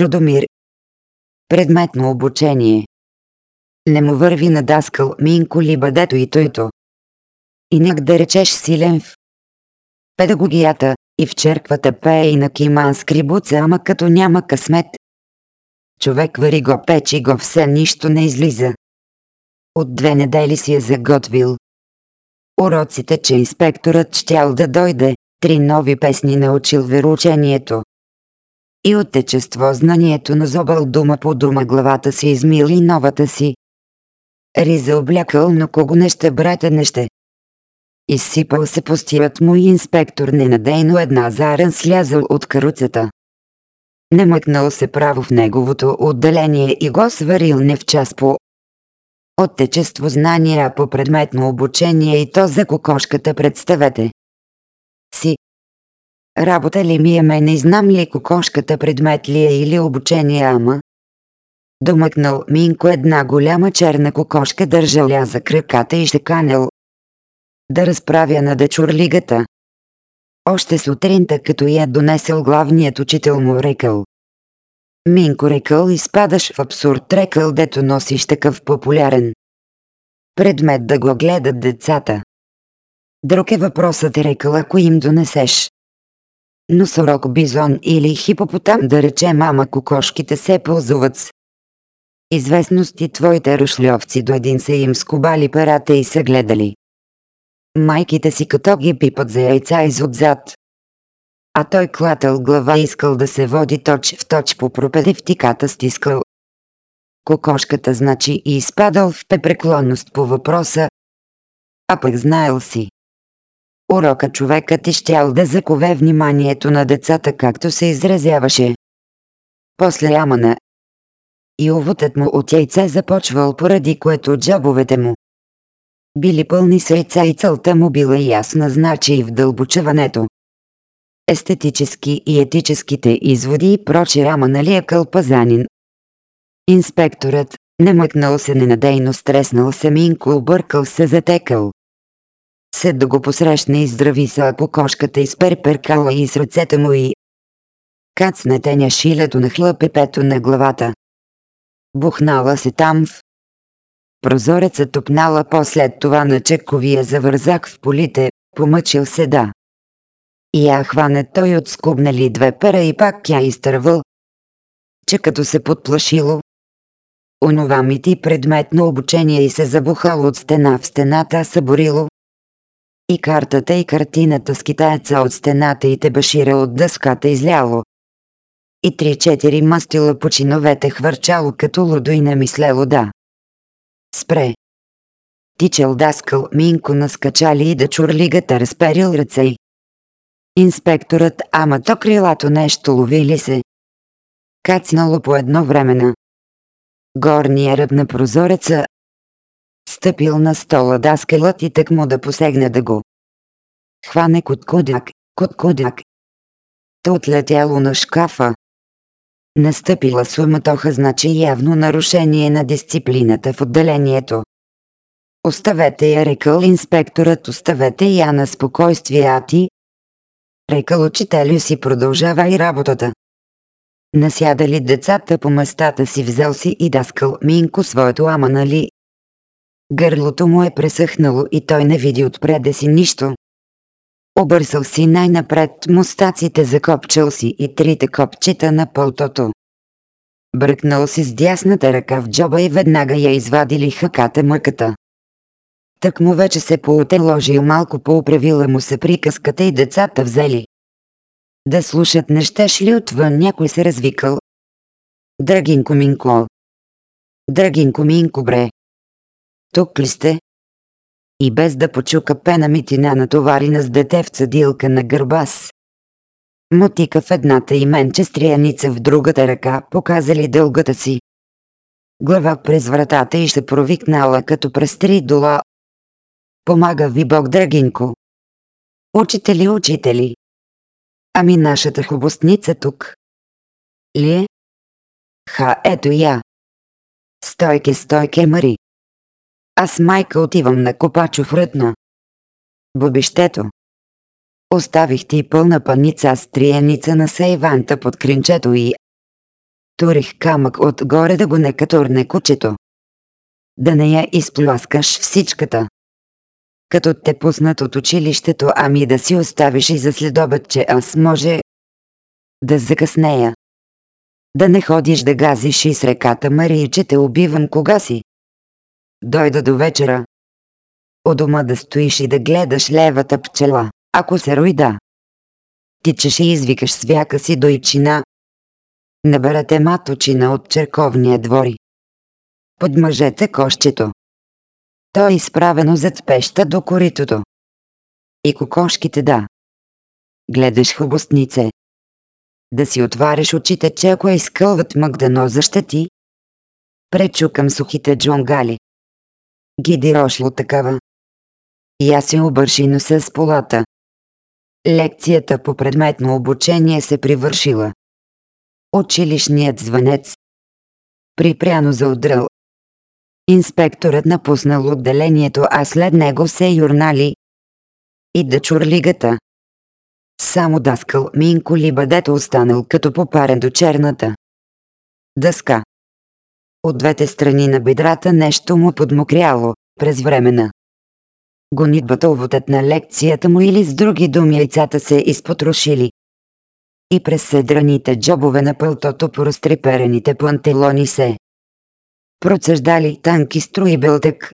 Чудомир. Предметно обучение. Не му върви на даскал Минко ли бъдето и тойто. Инак да речеш силен в педагогията и в черквата пее и на киман скрибуца, ама като няма късмет. Човек вари го, печи го, все нищо не излиза. От две недели си е заготвил. Уроците, че инспекторът щял да дойде, три нови песни научил вероучението. И отечество знанието назобал дума по дума главата си измил и новата си. Риза облякал, но кого не ще брата не ще. Изсипал се постират му и инспектор ненадейно една зарен слязал от каруцата. Немъкнал се право в неговото отделение и го сварил не в час по Оттечество знания по предметно обучение и то за кокошката представете. Си. Работа ли ми е ме не знам ли кокошката предмет ли е или обучение ама? Домъкнал Минко една голяма черна кокошка държаля за краката и ще канел да разправя на дечурлигата. Още сутринта, като я донесъл главният учител му рекал. Минко рекал изпадаш в абсурд рекал, дето носиш такъв популярен предмет да го гледат децата. Друг е въпросът рекал, ако им донесеш. Носорог, бизон или хипопотам да рече мама кокошките се ползуват с известности твоите рушльовци до един са им скубали перата и са гледали. Майките си като ги пипат за яйца изотзад. А той клатал глава искал да се води точ в точ по пропедевтиката стискал. Кокошката значи и изпадал в пепреклонност по въпроса. А пък знаел си. Урока човекът е щял да закове вниманието на децата както се изразяваше. После ямана. И овутът му от яйце започвал поради което джабовете му били пълни с яйца и целта му била ясна значи и в дълбочаването. Естетически и етическите изводи и прочи рама нали е кълпазанин. Инспекторът, не мъкнал се ненадейно стреснал се Минко объркал се затекал. Сед да го посрещне и здрави са по кошката изперперкала и с ръцете му и кацна теня шилето на хлъпепето на главата. Бухнала се там в Прозорецът топнала послед това на чековия завързак в полите, помъчил се да. И я хване той от скубнали две пера и пак тя изтървал, че като се подплашило. Онова ми ти предметно обучение и се забухало от стена в стената съборило. И картата и картината с китаеца от стената и тебашира от дъската изляло. И три-четири мастила по чиновете хвърчало като лудо и не мислело да. Спре. Тичал даскал Минко наскачали и да чурлигата разперил ръце й. Инспекторът, ама то крилато нещо лови ли се? Кацнало по едно време на горния ръб на прозореца. Стъпил на стола даскалът и так му да посегне да го. Хване коткудак, коткудак. То отлетяло на шкафа. Настъпила суматоха значи явно нарушение на дисциплината в отделението. Оставете я, рекал инспекторът, оставете я на спокойствие, а ти? Рекал учителю си продължава и работата. Насядали децата по местата си взел си и даскал Минко своето ама нали. Гърлото му е пресъхнало и той не види отпреде си нищо. Обърсал си най-напред мустаците, закопчал си и трите копчета на пълтото. Бръкнал си с дясната ръка в джоба и веднага я извадили хаката мъката. Так му вече се поотеложил малко поуправила му се приказката и децата взели. Да слушат не щеш ли отвън някой се развикал. Драгинко Минко. Драгинко Минко бре. Тук ли сте? и без да почука пена митина натоварина с дете в цадилка на гърбас. Мотика в едната и менче стрияница в другата ръка показали дългата си. Глава през вратата и ще провикнала като през три дола. Помага ви Бог, драгинко. Учители, учители. Ами нашата хубостница тук. Ли е? Ха, ето я. Стойке, стойке, Мари. Аз майка отивам на Копачов рътна. Бобището. Оставих ти пълна паница с триеница на сейванта под кринчето и... турих камък отгоре да го не катурне кучето. Да не я изпласкаш всичката. Като те пуснат от училището, ами да си оставиш и за следобед, че аз може да закъснея. Да не ходиш да газиш и с реката Мария, че те убивам кога си. Дойда до вечера. У дома да стоиш и да гледаш левата пчела, ако се ройда. Тичаш и извикаш свяка си дойчина. Наберете маточина от черковния двори. Подмъжете кощето. То е изправено зад пеща до коритото. И кокошките да. Гледаш хубостнице. Да си отваряш очите, че ако изкълват мъгдано защити. Пречукам сухите джунгали. Гиди рошло такава. Аз се обърши носа с полата. Лекцията по предметно обучение се привършила. Училищният звънец. Припряно за удрал. Инспекторът напуснал отделението, а след него се юрнали. И да чурлигата. Само даскал Минко ли бъдето останал като попарен до черната. Дъска. От двете страни на бедрата нещо му подмокряло, през времена. Гонитбата уводът на лекцията му или с други думи яйцата се изпотрошили. И през седраните джобове на пълтото по разтреперените пантелони се процеждали танки струи белтък.